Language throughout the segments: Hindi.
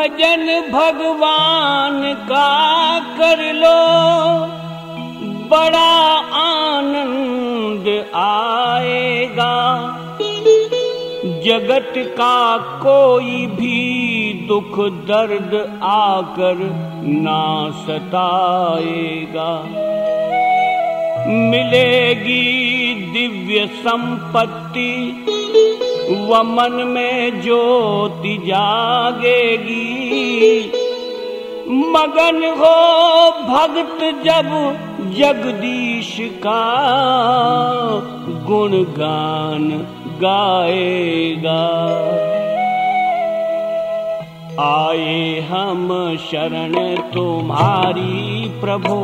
भजन भगवान का कर लो। बड़ा आनंद आएगा। जगत का कोई भी दुख दर्द आकर ना सताएगा। मिलेगी दिव्य संपत्ति। व मन में ज्योति जागेगी। मगन हो भक्त जब जगदीश का गुणगान गाएगा। आए हम शरण तुम्हारी प्रभु,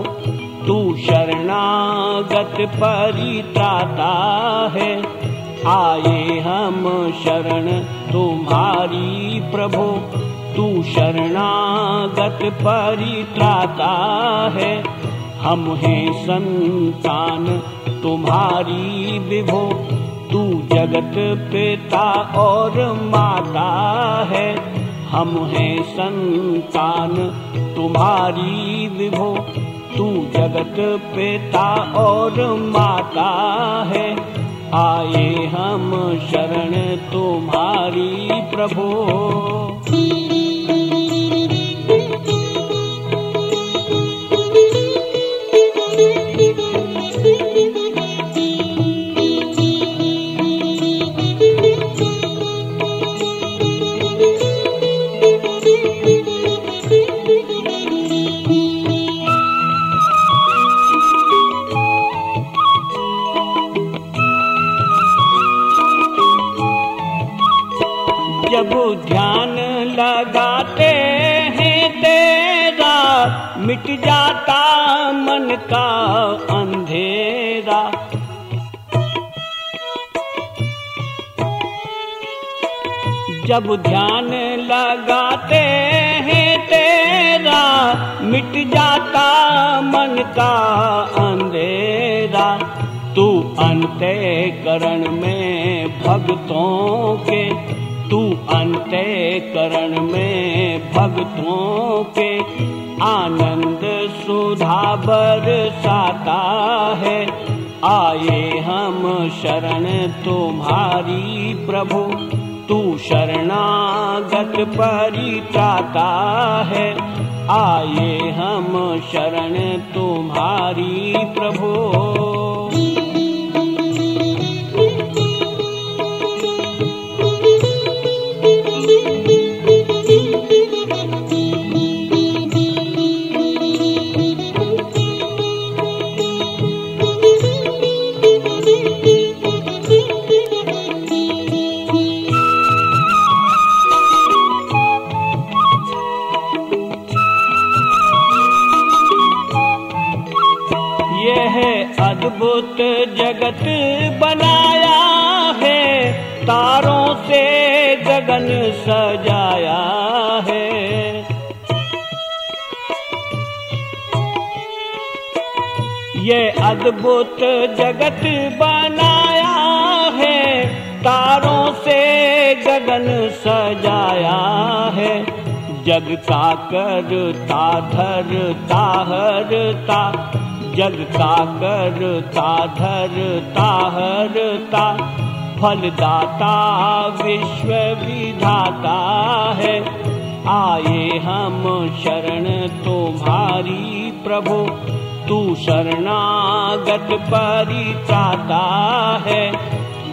तू शरणागत परित्राता है। आए हम शरण, तुम्हारी प्रभु, तू शरणागत परित्राता है। हम हैं संतान, तुम्हारी विभो, तू जगत पिता और माता है। हम हैं संतान, तुम्हारी विभो, तू जगत पिता और माता है। आए हम शरण तुम्हारी प्रभु मिट जाता मन का अंधेरा। जब ध्यान लगाते हैं तेरा, मिट जाता मन का अंधेरा। तू अंते करण में भक्तों के, तू अंते करण में भक्तों के आनंद सुधा बरसाता है। आए हम शरण तुम्हारी प्रभु तू शरणागत परित्राता है। आए हम शरण तुम्हारी प्रभु अद्भुत जगत बनाया है, तारों से गगन सजाया है। यह अद्भुत जगत बनाया है, तारों से गगन सजाया है। जग का करता धरता हरता का करता धरता हरता फलदाता विश्व विधाता है। आए हम शरण तुम्हारी प्रभु तू शरणागत परित्राता है।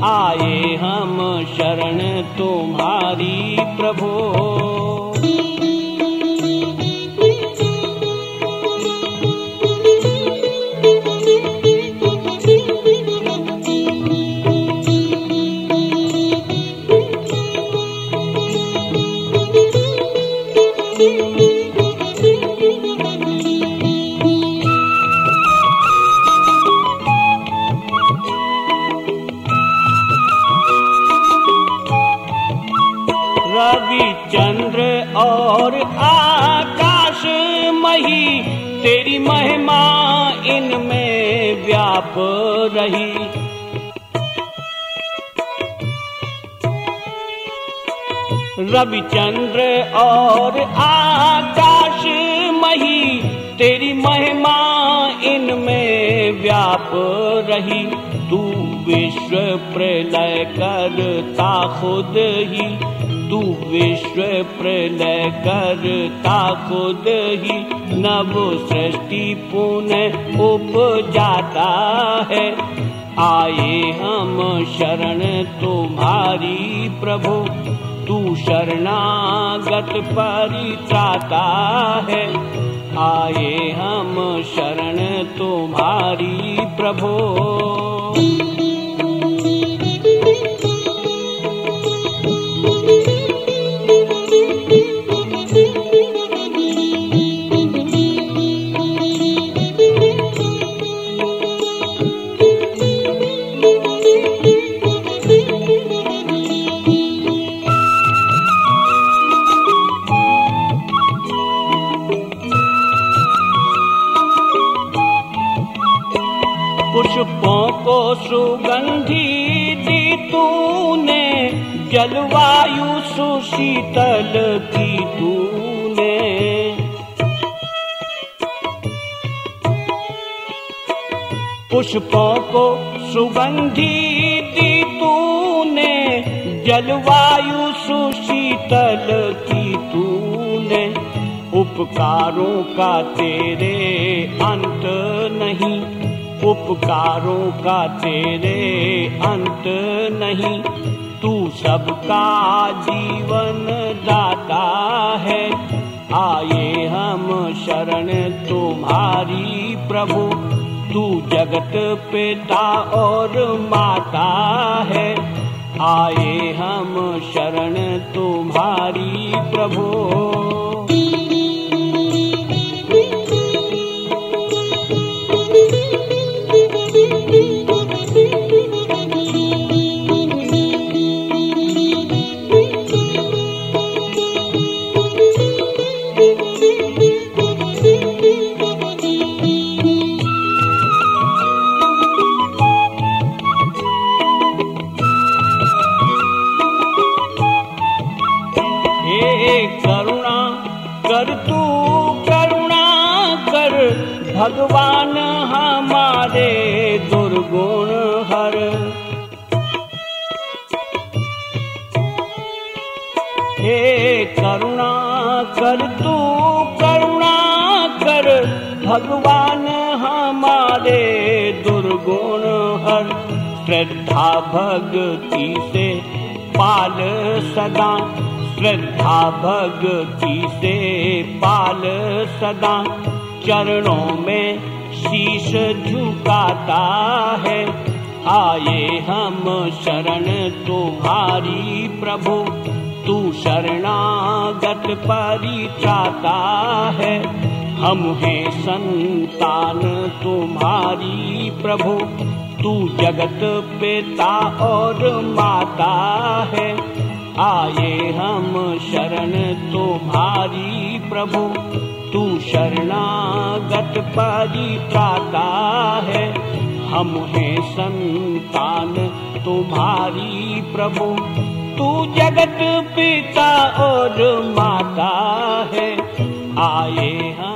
आए हम शरण तुम्हारी प्रभु और आकाश मही, तेरी महिमा इनमें व्याप रही। रविचंद्र और आकाश मही, तेरी महिमा इनमें व्याप रही। तू विश्व प्रलय करता खुद ही तू विश्व प्रलय करता खुद ही नव सृष्टि पुनः उपजाता है। आए हम शरण तुम्हारी प्रभु तू शरणागत परित्राता है। आए हम शरण तुम्हारी प्रभु पुष्पों को सुगंधी दी तूने, जलवायु सुशीतल की तूने। पुष्पों को सुगंधी दी तूने, जलवायु सुशीतल की तूने। उपकारों का तेरे अंत नहीं उपकारों का तेरे अंत नहीं। तू सबका जीवन दाता है। आए हम शरण तुम्हारी प्रभु। तू जगत पिता और माता है। आए हम शरण तुम्हारी प्रभु तू करुणा कर भगवान हमारे दुर्गुण हर। हे करुणा कर तू करुणा कर भगवान हमारे दुर्गुण हर। श्रद्धा भक्ति से पाल सदा श्रद्धा भक्ति से पाल सदा चरणों में शीश झुकाता है। आए हम शरण तुम्हारी प्रभु तू शरणागत परित्राता है। हम हैं संतान तुम्हारी प्रभु तू जगत पिता और माता है। आए हम शरण तुम्हारी प्रभु तू शरणागत परित्राता है। हम हैं संतान तुम्हारी प्रभु, तू जगत पिता और माता है। आए हम